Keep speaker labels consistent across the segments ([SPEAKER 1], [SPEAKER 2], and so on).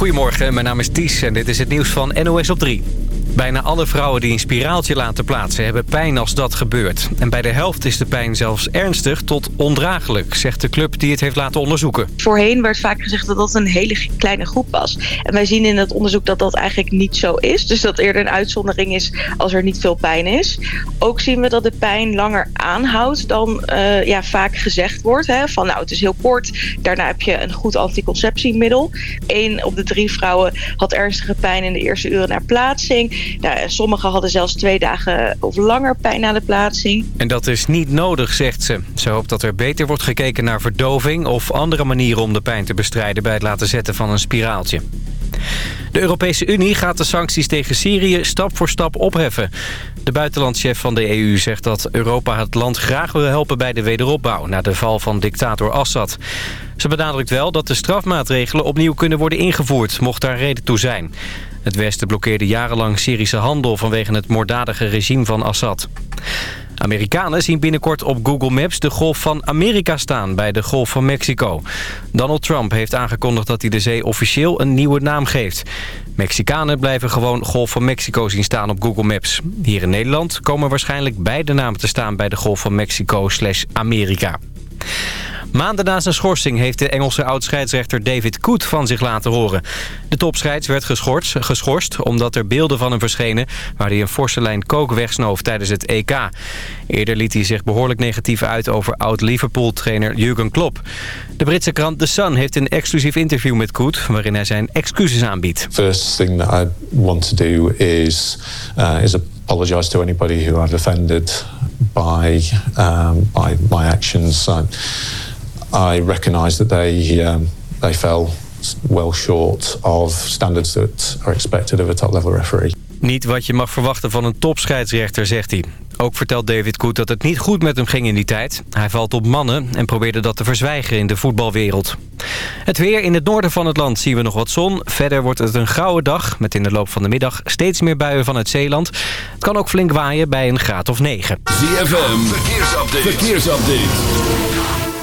[SPEAKER 1] Goedemorgen, mijn naam is Ties en dit is het nieuws van NOS op 3. Bijna alle vrouwen die een spiraaltje laten plaatsen hebben pijn als dat gebeurt. En bij de helft is de pijn zelfs ernstig tot ondraaglijk, zegt de club die het heeft laten onderzoeken.
[SPEAKER 2] Voorheen werd vaak gezegd dat dat een hele kleine groep was. En wij zien in het onderzoek dat dat eigenlijk niet zo is. Dus dat eerder een uitzondering is als er niet veel pijn is. Ook zien we dat de pijn langer aanhoudt dan uh, ja, vaak gezegd wordt. Hè? Van nou, het is heel kort, daarna heb je een goed anticonceptiemiddel. Eén op de drie vrouwen had ernstige pijn in de eerste uren na plaatsing. Nou, sommigen hadden zelfs twee dagen of langer pijn na de plaatsing.
[SPEAKER 1] En dat is niet nodig, zegt ze. Ze hoopt dat er beter wordt gekeken naar verdoving... of andere manieren om de pijn te bestrijden bij het laten zetten van een spiraaltje. De Europese Unie gaat de sancties tegen Syrië stap voor stap opheffen. De buitenlandchef van de EU zegt dat Europa het land graag wil helpen bij de wederopbouw... na de val van dictator Assad. Ze benadrukt wel dat de strafmaatregelen opnieuw kunnen worden ingevoerd... mocht daar reden toe zijn. Het Westen blokkeerde jarenlang Syrische handel vanwege het moorddadige regime van Assad. Amerikanen zien binnenkort op Google Maps de Golf van Amerika staan bij de Golf van Mexico. Donald Trump heeft aangekondigd dat hij de zee officieel een nieuwe naam geeft. Mexicanen blijven gewoon Golf van Mexico zien staan op Google Maps. Hier in Nederland komen waarschijnlijk beide namen te staan bij de Golf van Mexico slash Amerika. Maanden na zijn schorsing heeft de Engelse oud-scheidsrechter David Koet van zich laten horen. De topscheids werd geschorst, geschorst omdat er beelden van hem verschenen... waar hij een forse lijn kook wegsnoof tijdens het EK. Eerder liet hij zich behoorlijk negatief uit over oud-Liverpool-trainer Jurgen Klopp. De Britse krant The Sun heeft een exclusief interview met Koet... waarin hij zijn excuses aanbiedt.
[SPEAKER 3] First thing that I want to do is, uh, is apologize to anybody who offended by, um, by actions. I recognise that they um, they fell well short of standards that are expected of a top-level referee.
[SPEAKER 1] Niet wat je mag verwachten van een topscheidsrechter, zegt hij. Ook vertelt David Koet dat het niet goed met hem ging in die tijd. Hij valt op mannen en probeerde dat te verzwijgen in de voetbalwereld. Het weer in het noorden van het land zien we nog wat zon. Verder wordt het een grauwe dag met in de loop van de middag steeds meer buien van het Zeeland. Het kan ook flink waaien bij een graad of 9.
[SPEAKER 4] ZFM, verkeersupdate. verkeersupdate.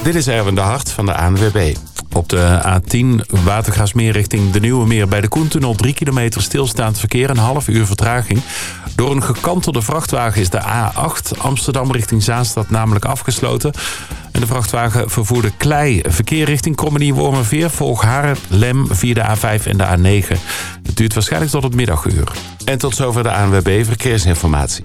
[SPEAKER 5] Dit is Erwin de Hart van de ANWB. Op de A10 Watergasmeer richting de Nieuwe Meer bij de Koentunnel 3 kilometer stilstaand verkeer, een half uur vertraging. Door een gekantelde vrachtwagen is de A8 Amsterdam richting Zaanstad namelijk afgesloten. En de vrachtwagen vervoerde klei. Verkeer richting Krommenie Wormerveer volg Haren, Lem via de A5 en de A9. Het duurt waarschijnlijk tot het middaguur. En tot zover de ANWB Verkeersinformatie.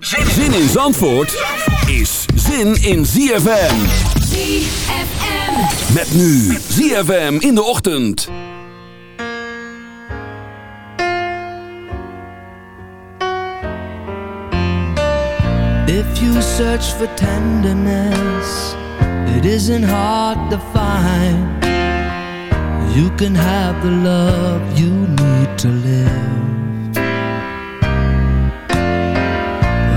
[SPEAKER 4] Zin in Zandvoort is zin in ZFM.
[SPEAKER 6] ZFM.
[SPEAKER 4] Met nu ZFM in de ochtend.
[SPEAKER 7] If you search for tenderness, it isn't hard to find. You can have the love you need to live.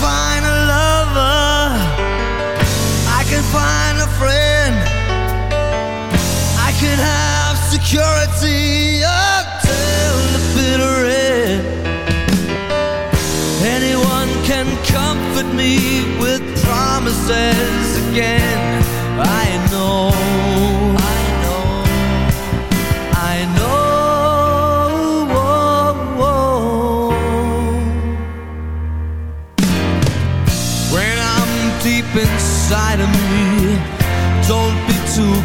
[SPEAKER 7] find a lover. I can find a friend. I can have security until the bitter end. Anyone can comfort me with promises again.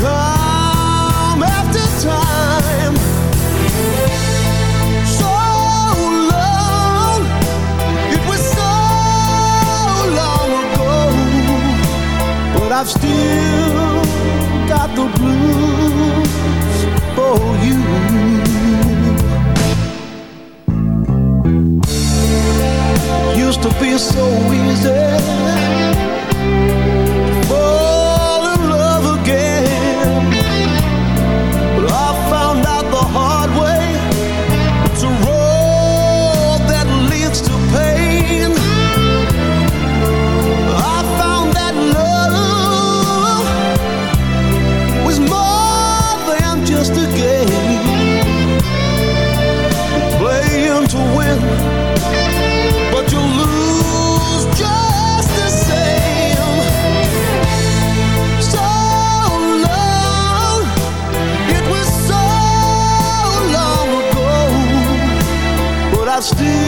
[SPEAKER 6] time after time. So long, it was so long ago, but I've still got the blues for you. Used to be so easy still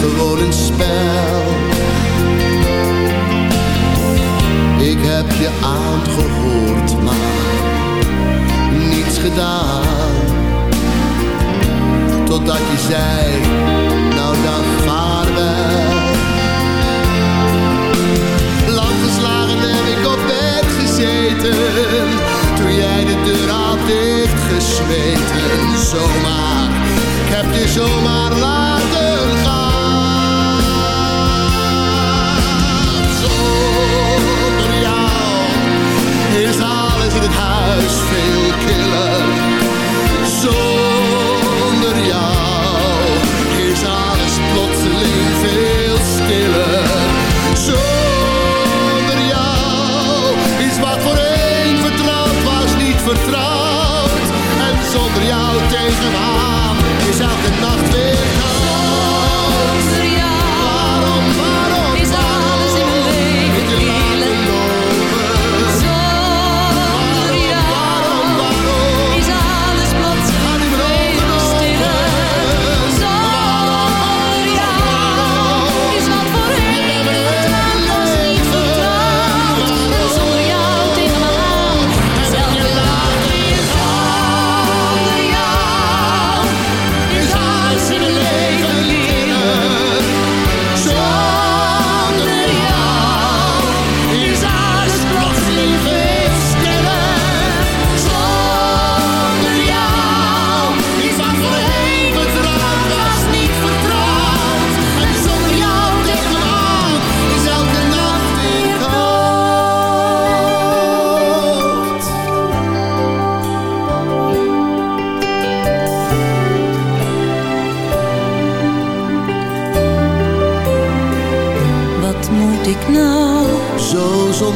[SPEAKER 8] gewoon spel. Ik heb je aangehoord, maar niets gedaan. Totdat je zei, nou dan vaarwel. Lang geslagen heb ik op bed gezeten. Toen jij de deur had dichtgesmeten. Zomaar, ik heb je zomaar laten 是吧？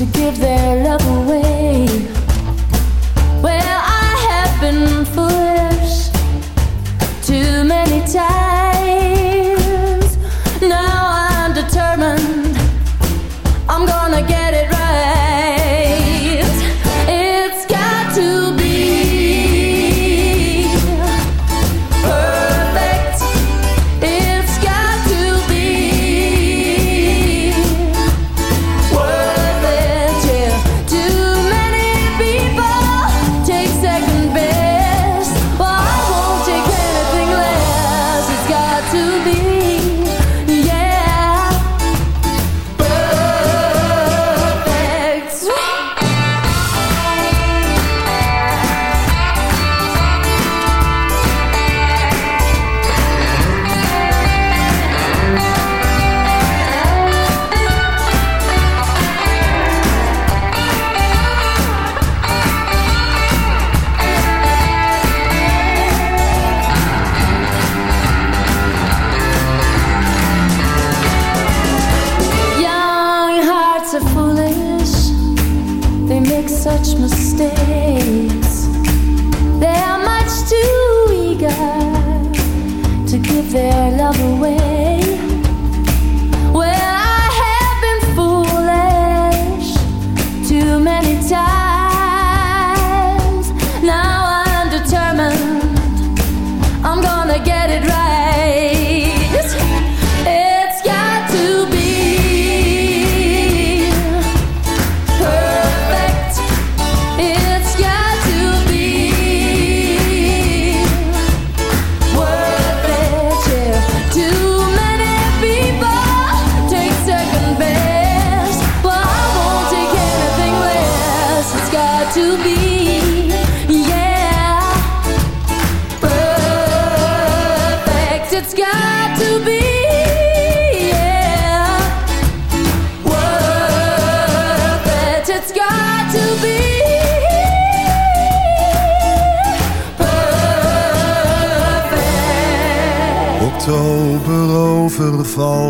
[SPEAKER 9] to
[SPEAKER 10] give their love.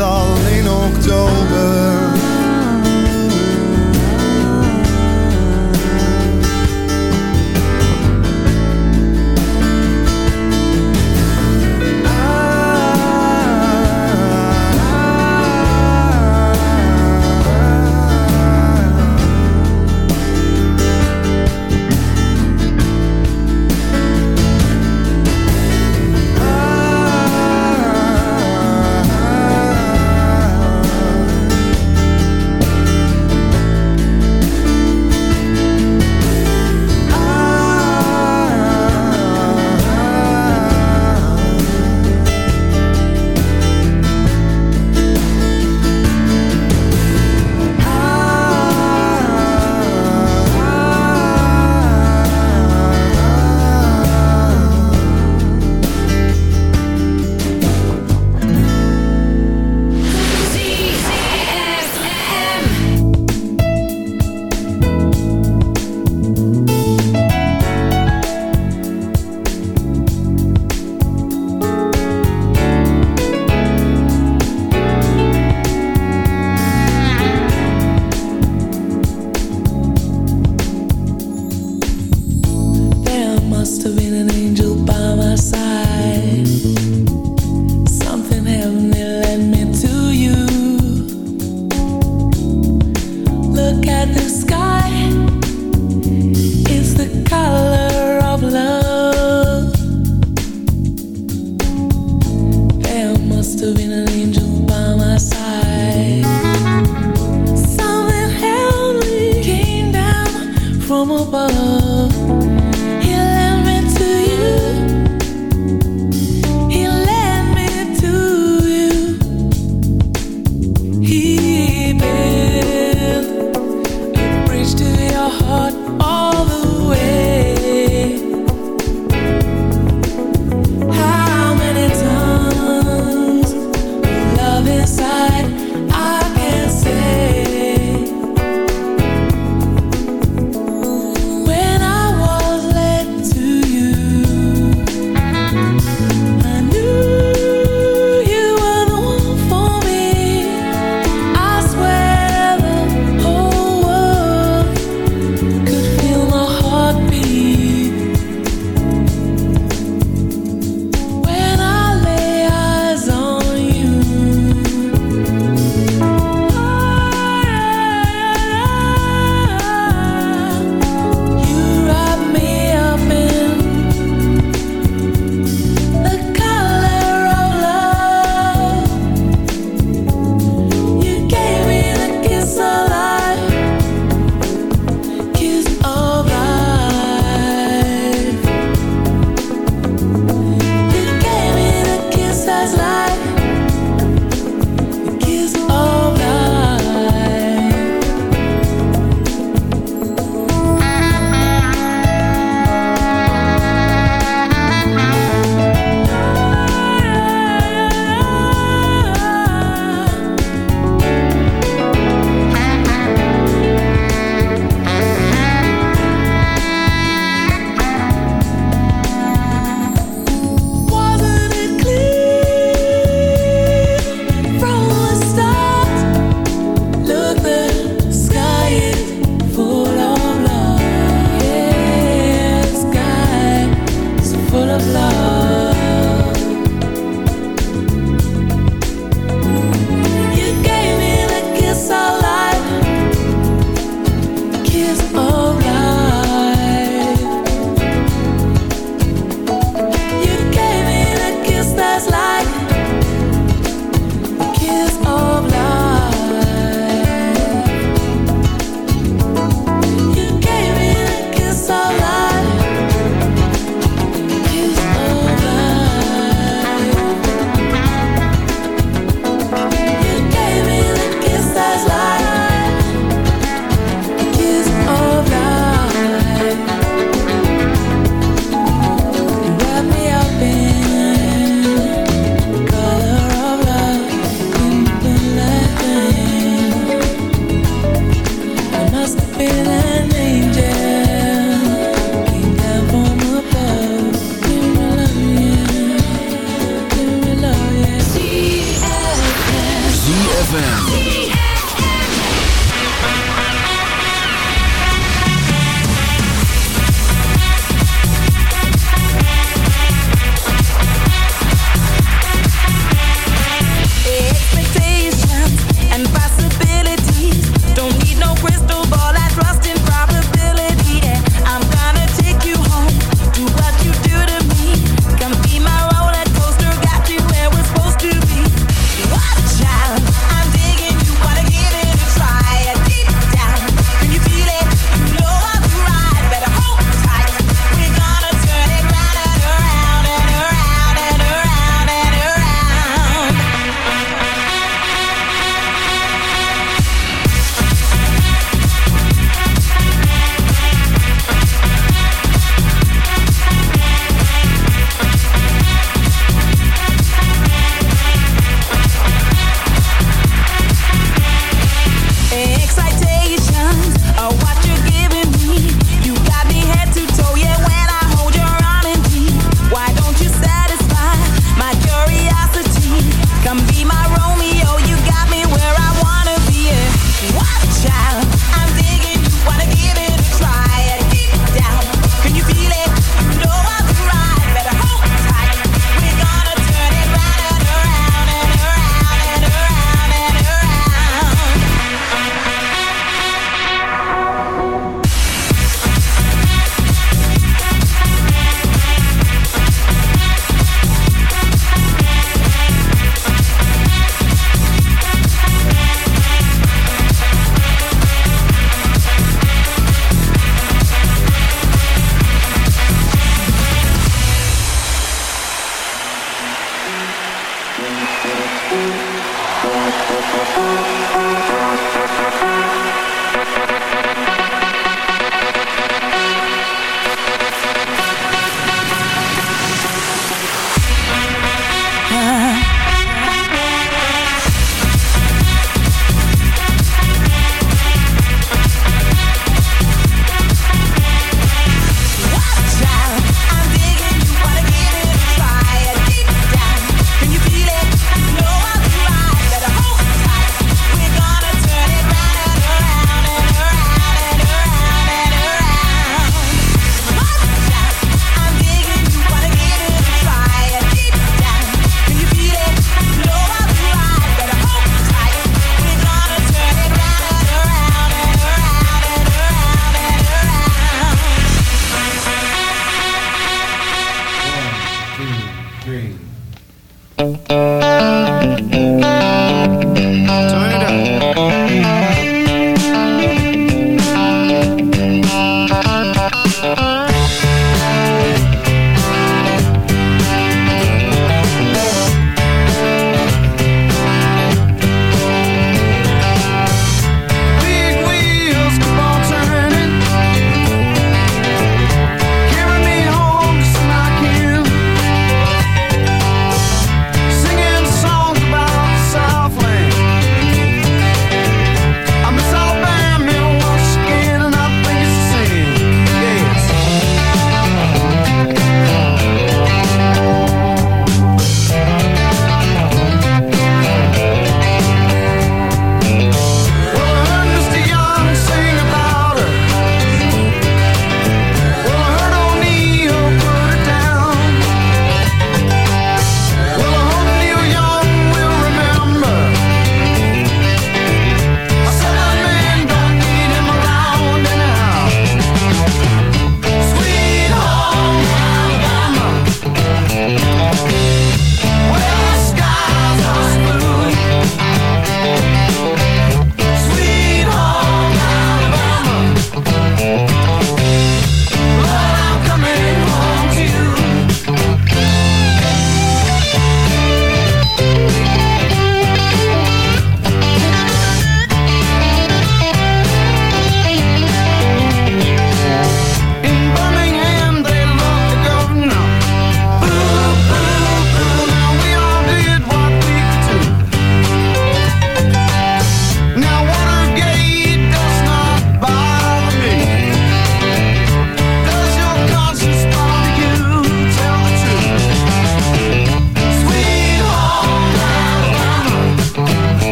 [SPEAKER 6] Meestal in oktober.